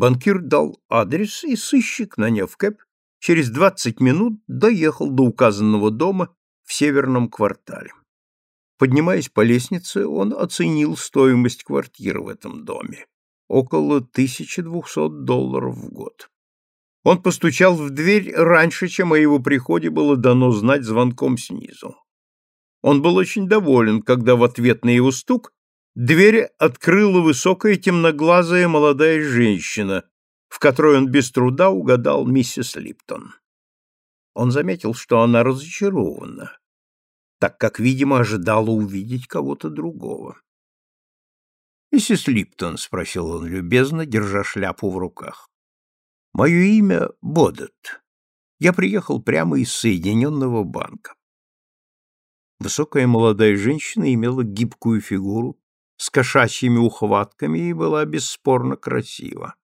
Банкир дал адрес, и сыщик, наняв кэп, через двадцать минут доехал до указанного дома в северном квартале. Поднимаясь по лестнице, он оценил стоимость квартиры в этом доме – около 1200 долларов в год. Он постучал в дверь раньше, чем о его приходе было дано знать звонком снизу. Он был очень доволен, когда в ответ на его стук дверь открыла высокая темноглазая молодая женщина, в которой он без труда угадал миссис Липтон. Он заметил, что она разочарована, так как, видимо, ожидала увидеть кого-то другого. «Миссис Липтон», — спросил он любезно, держа шляпу в руках. «Мое имя Бодет. Я приехал прямо из Соединенного банка». Высокая молодая женщина имела гибкую фигуру, с кошачьими ухватками и была бесспорно красива.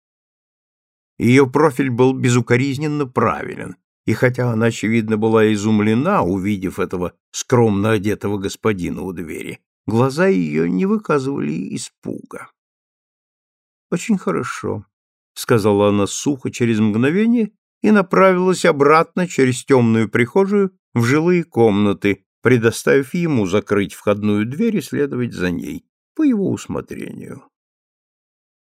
Ее профиль был безукоризненно правилен, и хотя она, очевидно, была изумлена, увидев этого скромно одетого господина у двери, глаза ее не выказывали испуга. «Очень хорошо», — сказала она сухо через мгновение и направилась обратно через темную прихожую в жилые комнаты, предоставив ему закрыть входную дверь и следовать за ней, по его усмотрению.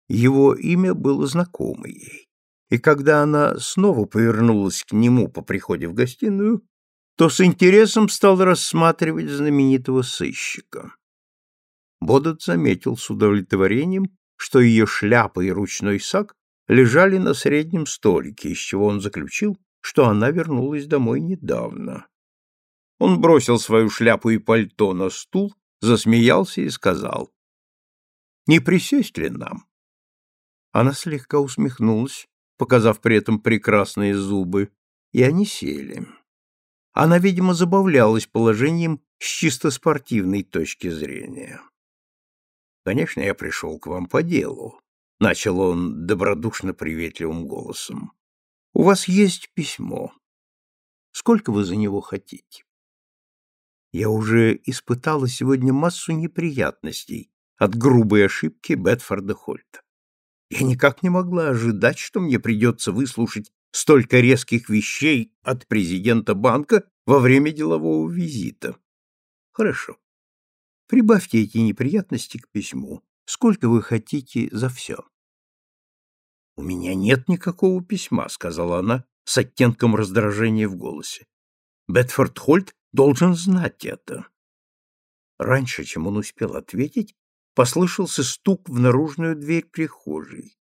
Его имя было знакомо ей и когда она снова повернулась к нему по приходе в гостиную, то с интересом стал рассматривать знаменитого сыщика. Бодот заметил с удовлетворением, что ее шляпа и ручной сак лежали на среднем столике, из чего он заключил, что она вернулась домой недавно. Он бросил свою шляпу и пальто на стул, засмеялся и сказал, «Не присесть ли нам?» Она слегка усмехнулась, показав при этом прекрасные зубы, и они сели. Она, видимо, забавлялась положением с чисто спортивной точки зрения. «Конечно, я пришел к вам по делу», — начал он добродушно приветливым голосом. «У вас есть письмо. Сколько вы за него хотите?» Я уже испытала сегодня массу неприятностей от грубой ошибки Бетфорда Хольта. Я никак не могла ожидать, что мне придется выслушать столько резких вещей от президента банка во время делового визита. Хорошо. Прибавьте эти неприятности к письму. Сколько вы хотите за все? У меня нет никакого письма, сказала она с оттенком раздражения в голосе. Бетфорд Хольт должен знать это. Раньше, чем он успел ответить, послышался стук в наружную дверь прихожей.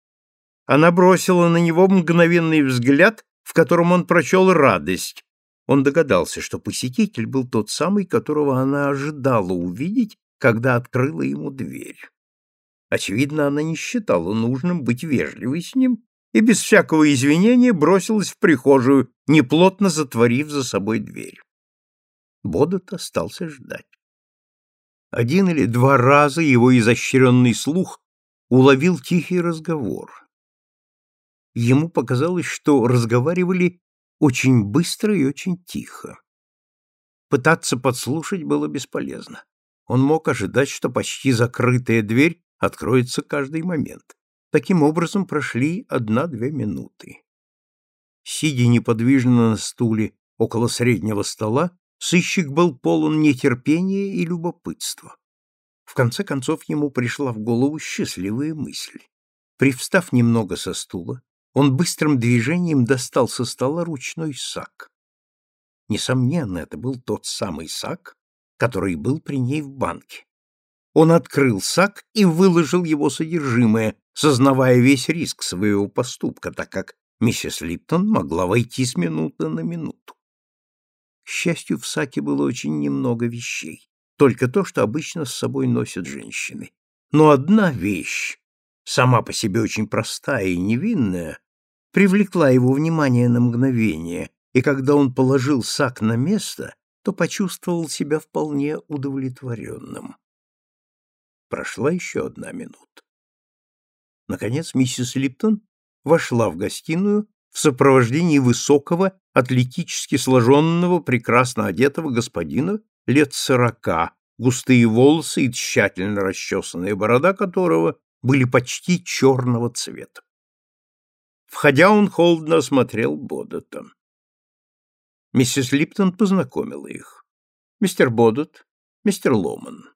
Она бросила на него мгновенный взгляд, в котором он прочел радость. Он догадался, что посетитель был тот самый, которого она ожидала увидеть, когда открыла ему дверь. Очевидно, она не считала нужным быть вежливой с ним и без всякого извинения бросилась в прихожую, неплотно затворив за собой дверь. Бодот остался ждать. Один или два раза его изощренный слух уловил тихий разговор. Ему показалось, что разговаривали очень быстро и очень тихо. Пытаться подслушать было бесполезно. Он мог ожидать, что почти закрытая дверь откроется каждый момент. Таким образом прошли одна-две минуты. Сидя неподвижно на стуле около среднего стола, Сыщик был полон нетерпения и любопытства. В конце концов ему пришла в голову счастливая мысль. Привстав немного со стула, он быстрым движением достал со стола ручной сак. Несомненно, это был тот самый сак, который был при ней в банке. Он открыл сак и выложил его содержимое, сознавая весь риск своего поступка, так как миссис Липтон могла войти с минуты на минуту. К счастью, в саке было очень немного вещей, только то, что обычно с собой носят женщины. Но одна вещь, сама по себе очень простая и невинная, привлекла его внимание на мгновение, и когда он положил сак на место, то почувствовал себя вполне удовлетворенным. Прошла еще одна минута. Наконец миссис Липтон вошла в гостиную в сопровождении высокого, атлетически сложенного, прекрасно одетого господина лет сорока, густые волосы и тщательно расчесанная борода которого были почти черного цвета. Входя, он холодно осмотрел Бодота. Миссис Липтон познакомила их. Мистер Бодот, мистер Ломан.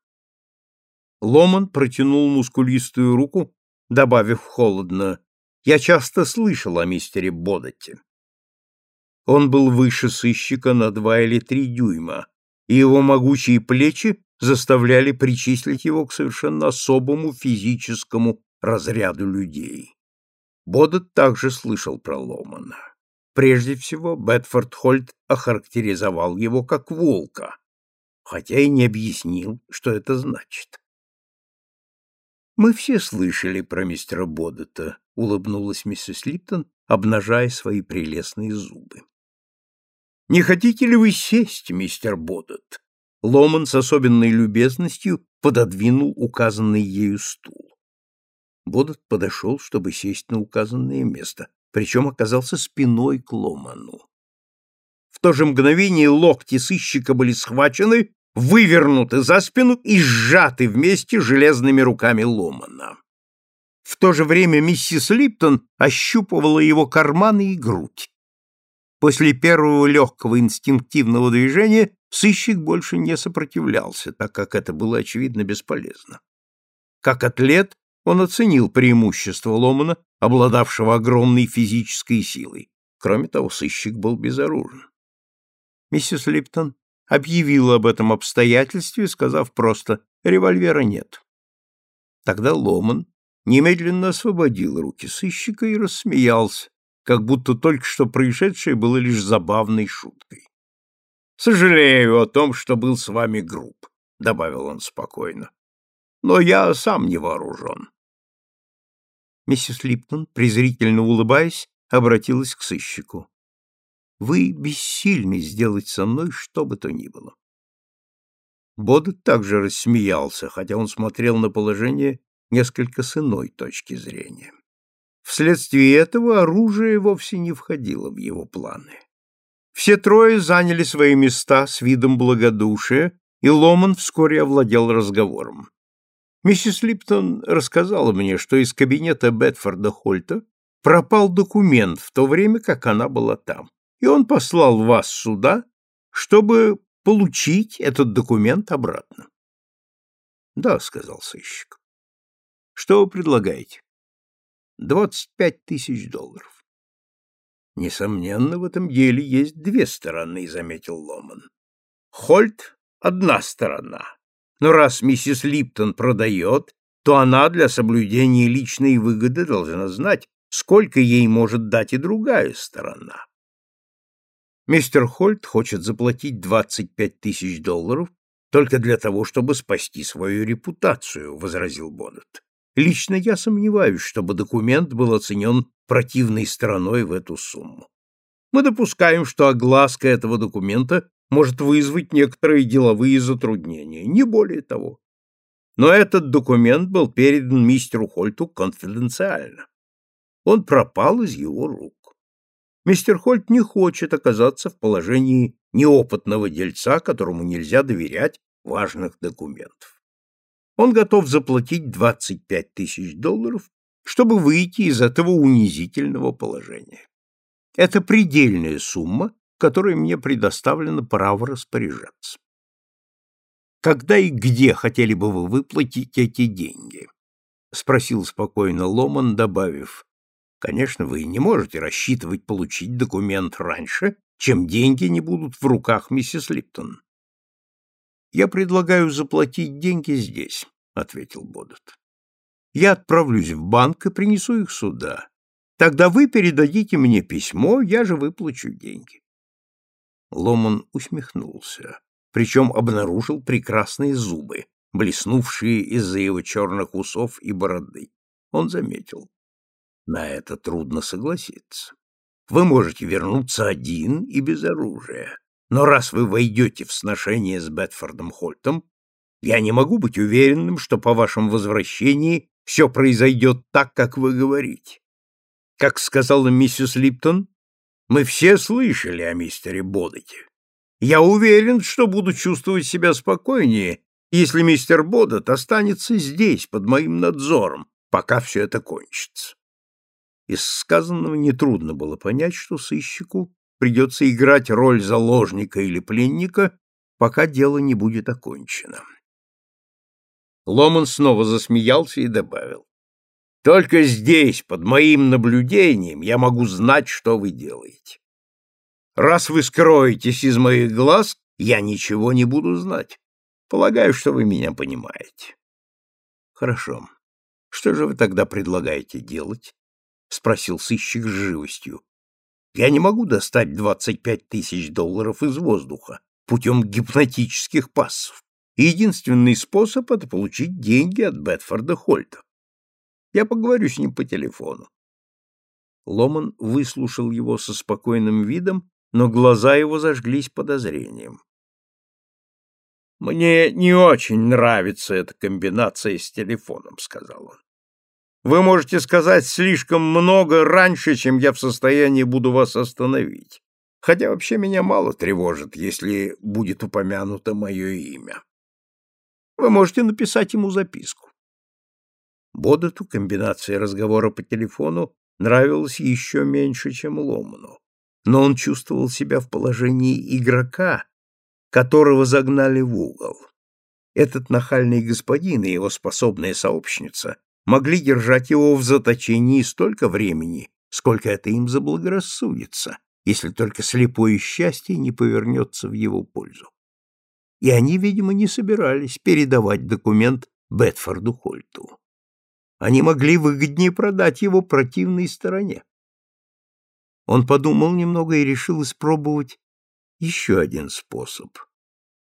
Ломан протянул мускулистую руку, добавив холодно, «Я часто слышал о мистере Бодоте». Он был выше сыщика на два или три дюйма, и его могучие плечи заставляли причислить его к совершенно особому физическому разряду людей. Бодот также слышал про Ломана. Прежде всего, Бетфорд Хольт охарактеризовал его как волка, хотя и не объяснил, что это значит. «Мы все слышали про мистера Бодота», — улыбнулась миссис Липтон, обнажая свои прелестные зубы. «Не хотите ли вы сесть, мистер Бодот?» Ломан с особенной любезностью пододвинул указанный ею стул. Бодот подошел, чтобы сесть на указанное место, причем оказался спиной к Ломану. В то же мгновение локти сыщика были схвачены вывернуты за спину и сжаты вместе железными руками Ломана. В то же время миссис Липтон ощупывала его карманы и грудь. После первого легкого инстинктивного движения сыщик больше не сопротивлялся, так как это было, очевидно, бесполезно. Как атлет он оценил преимущество Ломана, обладавшего огромной физической силой. Кроме того, сыщик был безоружен. Миссис Липтон объявил об этом обстоятельстве, сказав просто «револьвера нет». Тогда Ломан немедленно освободил руки сыщика и рассмеялся, как будто только что происшедшее было лишь забавной шуткой. «Сожалею о том, что был с вами груб», — добавил он спокойно. «Но я сам не вооружен». Миссис Липтон, презрительно улыбаясь, обратилась к сыщику. Вы бессильны сделать со мной что бы то ни было. Бодет также рассмеялся, хотя он смотрел на положение несколько с иной точки зрения. Вследствие этого оружие вовсе не входило в его планы. Все трое заняли свои места с видом благодушия, и Ломан вскоре овладел разговором. Миссис Липтон рассказала мне, что из кабинета Бетфорда Хольта пропал документ в то время, как она была там и он послал вас сюда, чтобы получить этот документ обратно. — Да, — сказал сыщик. — Что вы предлагаете? — Двадцать пять тысяч долларов. — Несомненно, в этом деле есть две стороны, — заметил Ломан. — Хольт — одна сторона. Но раз миссис Липтон продает, то она для соблюдения личной выгоды должна знать, сколько ей может дать и другая сторона. Мистер Хольт хочет заплатить 25 тысяч долларов только для того, чтобы спасти свою репутацию, — возразил Боннет. Лично я сомневаюсь, чтобы документ был оценен противной стороной в эту сумму. Мы допускаем, что огласка этого документа может вызвать некоторые деловые затруднения, не более того. Но этот документ был передан мистеру Хольту конфиденциально. Он пропал из его рук. Мистер Хольт не хочет оказаться в положении неопытного дельца, которому нельзя доверять важных документов. Он готов заплатить 25 тысяч долларов, чтобы выйти из этого унизительного положения. Это предельная сумма, которой мне предоставлено право распоряжаться. Когда и где хотели бы вы выплатить эти деньги? спросил спокойно Ломан, добавив: Конечно, вы не можете рассчитывать получить документ раньше, чем деньги не будут в руках миссис Липтон. Я предлагаю заплатить деньги здесь, ответил Бодот. Я отправлюсь в банк и принесу их сюда. Тогда вы передадите мне письмо, я же выплачу деньги. Ломан усмехнулся, причем обнаружил прекрасные зубы, блеснувшие из-за его черных усов и бороды. Он заметил. На это трудно согласиться. Вы можете вернуться один и без оружия. Но раз вы войдете в сношение с Бетфордом Хольтом, я не могу быть уверенным, что по вашем возвращении все произойдет так, как вы говорите. Как сказала миссис Липтон, мы все слышали о мистере Бодете. Я уверен, что буду чувствовать себя спокойнее, если мистер Бодот останется здесь, под моим надзором, пока все это кончится. Из сказанного нетрудно было понять, что сыщику придется играть роль заложника или пленника, пока дело не будет окончено. Ломан снова засмеялся и добавил. «Только здесь, под моим наблюдением, я могу знать, что вы делаете. Раз вы скроетесь из моих глаз, я ничего не буду знать. Полагаю, что вы меня понимаете». «Хорошо. Что же вы тогда предлагаете делать?» — спросил сыщик с живостью. Я не могу достать 25 тысяч долларов из воздуха путем гипнотических пассов. единственный способ — это получить деньги от Бетфорда Хольта. Я поговорю с ним по телефону. Ломан выслушал его со спокойным видом, но глаза его зажглись подозрением. «Мне не очень нравится эта комбинация с телефоном», — сказал он. Вы можете сказать слишком много раньше, чем я в состоянии буду вас остановить. Хотя вообще меня мало тревожит, если будет упомянуто мое имя. Вы можете написать ему записку. Бодоту комбинация разговора по телефону нравилась еще меньше, чем Ломану, но он чувствовал себя в положении игрока, которого загнали в угол. Этот нахальный господин и его способная сообщница могли держать его в заточении столько времени, сколько это им заблагорассудится, если только слепое счастье не повернется в его пользу. И они, видимо, не собирались передавать документ Бетфорду Хольту. Они могли выгоднее продать его противной стороне. Он подумал немного и решил испробовать еще один способ,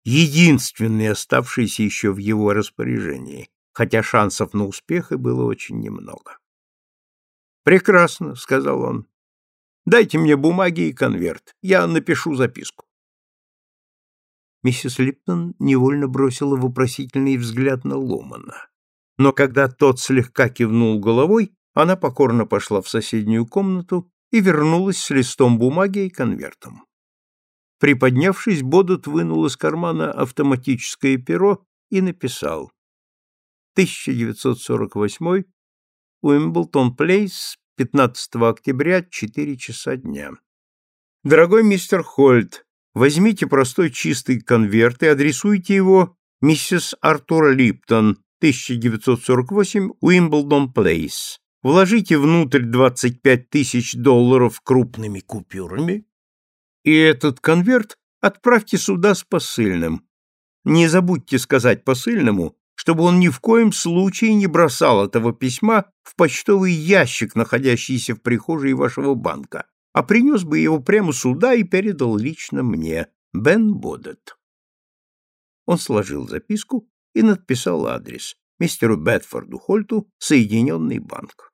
единственный оставшийся еще в его распоряжении, хотя шансов на успех и было очень немного. «Прекрасно», — сказал он. «Дайте мне бумаги и конверт. Я напишу записку». Миссис Липтон невольно бросила вопросительный взгляд на Ломана. Но когда тот слегка кивнул головой, она покорно пошла в соседнюю комнату и вернулась с листом бумаги и конвертом. Приподнявшись, Бодот вынул из кармана автоматическое перо и написал 1948, Уимблдон Плейс, 15 октября, 4 часа дня. Дорогой мистер Хольт, возьмите простой чистый конверт и адресуйте его миссис Артура Липтон, 1948, Уимблдон Плейс. Вложите внутрь 25 тысяч долларов крупными купюрами, и этот конверт отправьте сюда с посыльным. Не забудьте сказать посыльному, чтобы он ни в коем случае не бросал этого письма в почтовый ящик, находящийся в прихожей вашего банка, а принес бы его прямо сюда и передал лично мне, Бен Бодет. Он сложил записку и надписал адрес мистеру Бетфорду Хольту, Соединенный банк.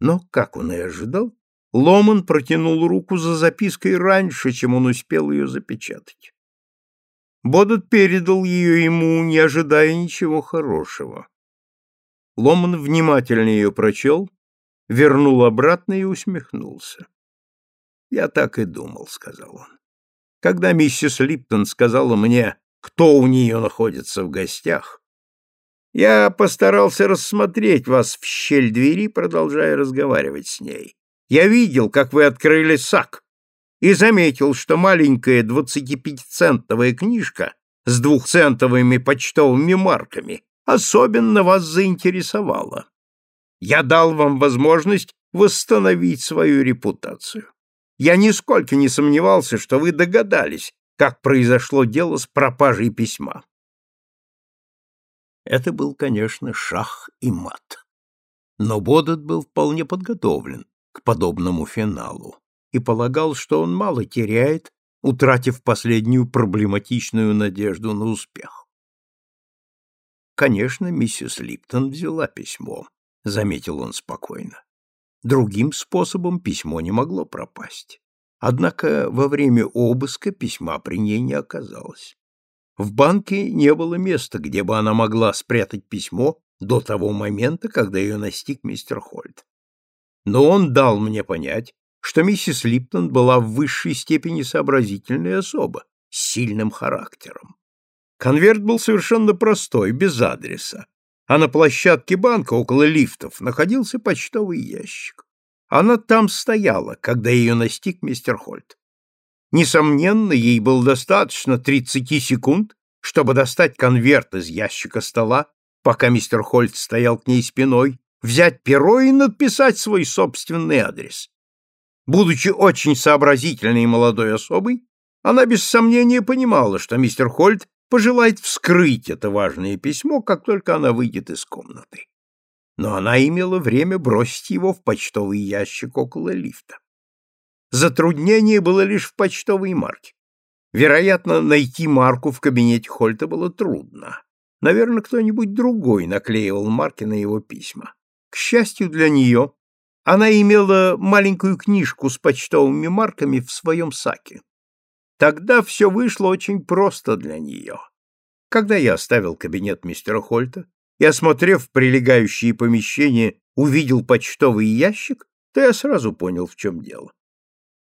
Но, как он и ожидал, Ломан протянул руку за запиской раньше, чем он успел ее запечатать. Бодот передал ее ему, не ожидая ничего хорошего. Ломан внимательно ее прочел, вернул обратно и усмехнулся. «Я так и думал», — сказал он. «Когда миссис Липтон сказала мне, кто у нее находится в гостях, я постарался рассмотреть вас в щель двери, продолжая разговаривать с ней. Я видел, как вы открыли сак, и заметил, что маленькая двадцатипятицентовая книжка с двухцентовыми почтовыми марками особенно вас заинтересовала. Я дал вам возможность восстановить свою репутацию. Я нисколько не сомневался, что вы догадались, как произошло дело с пропажей письма. Это был, конечно, шах и мат. Но Бодот был вполне подготовлен к подобному финалу и полагал, что он мало теряет, утратив последнюю проблематичную надежду на успех. Конечно, миссис Липтон взяла письмо, заметил он спокойно. Другим способом письмо не могло пропасть. Однако во время обыска письма при ней не оказалось. В банке не было места, где бы она могла спрятать письмо до того момента, когда ее настиг мистер Хольт. Но он дал мне понять, что миссис Липтон была в высшей степени сообразительной особа, с сильным характером. Конверт был совершенно простой, без адреса, а на площадке банка около лифтов находился почтовый ящик. Она там стояла, когда ее настиг мистер Хольт. Несомненно, ей было достаточно 30 секунд, чтобы достать конверт из ящика стола, пока мистер Хольт стоял к ней спиной, взять перо и написать свой собственный адрес. Будучи очень сообразительной и молодой особой, она без сомнения понимала, что мистер Хольт пожелает вскрыть это важное письмо, как только она выйдет из комнаты. Но она имела время бросить его в почтовый ящик около лифта. Затруднение было лишь в почтовой марке. Вероятно, найти марку в кабинете Хольта было трудно. Наверное, кто-нибудь другой наклеивал марки на его письма. К счастью для нее, она имела маленькую книжку с почтовыми марками в своем саке. Тогда все вышло очень просто для нее. Когда я оставил кабинет мистера Хольта и, осмотрев прилегающие помещения, увидел почтовый ящик, то я сразу понял, в чем дело.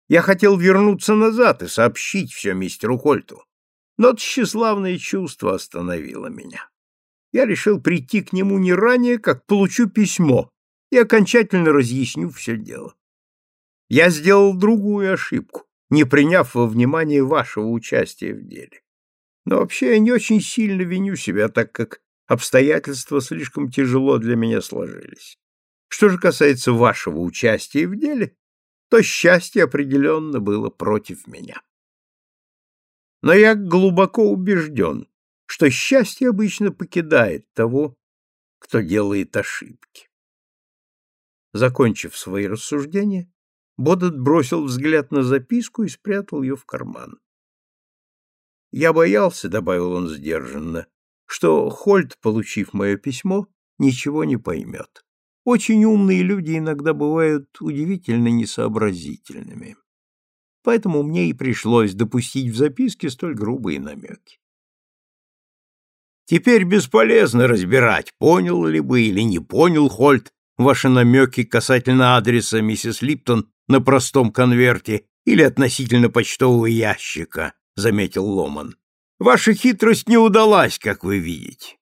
Я хотел вернуться назад и сообщить все мистеру Хольту, но тщеславное чувство остановило меня. Я решил прийти к нему не ранее, как получу письмо и окончательно разъясню все дело. Я сделал другую ошибку не приняв во внимание вашего участия в деле. Но вообще я не очень сильно виню себя, так как обстоятельства слишком тяжело для меня сложились. Что же касается вашего участия в деле, то счастье определенно было против меня. Но я глубоко убежден, что счастье обычно покидает того, кто делает ошибки. Закончив свои рассуждения, Бодет бросил взгляд на записку и спрятал ее в карман. «Я боялся», — добавил он сдержанно, — «что Хольт, получив мое письмо, ничего не поймет. Очень умные люди иногда бывают удивительно несообразительными. Поэтому мне и пришлось допустить в записке столь грубые намеки. Теперь бесполезно разбирать, понял ли бы или не понял Хольт ваши намеки касательно адреса миссис Липтон на простом конверте или относительно почтового ящика, заметил Ломан. Ваша хитрость не удалась, как вы видите.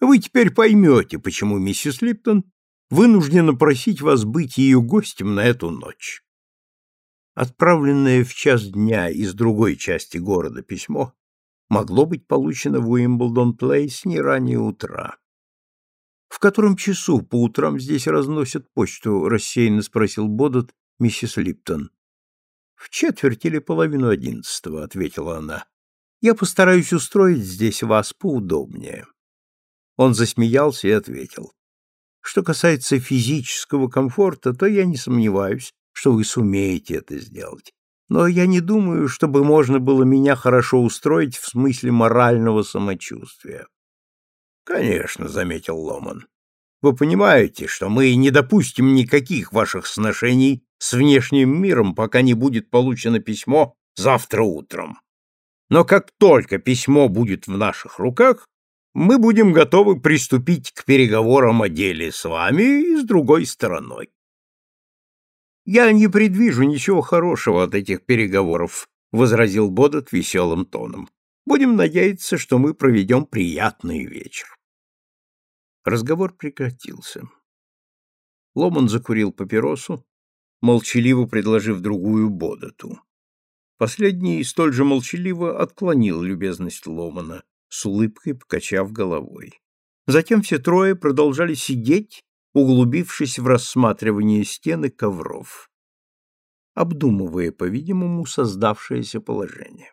Вы теперь поймете, почему миссис Липтон вынуждена просить вас быть ее гостем на эту ночь. Отправленное в час дня из другой части города письмо могло быть получено в Уимблдон-Плейс не ранее утра. В котором часу по утрам здесь разносят почту? рассеянно спросил Бодот миссис Липтон. В четверть или половину одиннадцатого, ответила она. Я постараюсь устроить здесь вас поудобнее. Он засмеялся и ответил: Что касается физического комфорта, то я не сомневаюсь, что вы сумеете это сделать. Но я не думаю, чтобы можно было меня хорошо устроить в смысле морального самочувствия. Конечно, заметил Ломан. Вы понимаете, что мы не допустим никаких ваших сношений с внешним миром, пока не будет получено письмо завтра утром. Но как только письмо будет в наших руках, мы будем готовы приступить к переговорам о деле с вами и с другой стороной. Я не предвижу ничего хорошего от этих переговоров, возразил Бодот веселым тоном. Будем надеяться, что мы проведем приятный вечер. Разговор прекратился. Ломан закурил папиросу, молчаливо предложив другую Бодоту. Последний столь же молчаливо отклонил любезность Ломана, с улыбкой покачав головой. Затем все трое продолжали сидеть, углубившись в рассматривание стены ковров, обдумывая, по-видимому, создавшееся положение.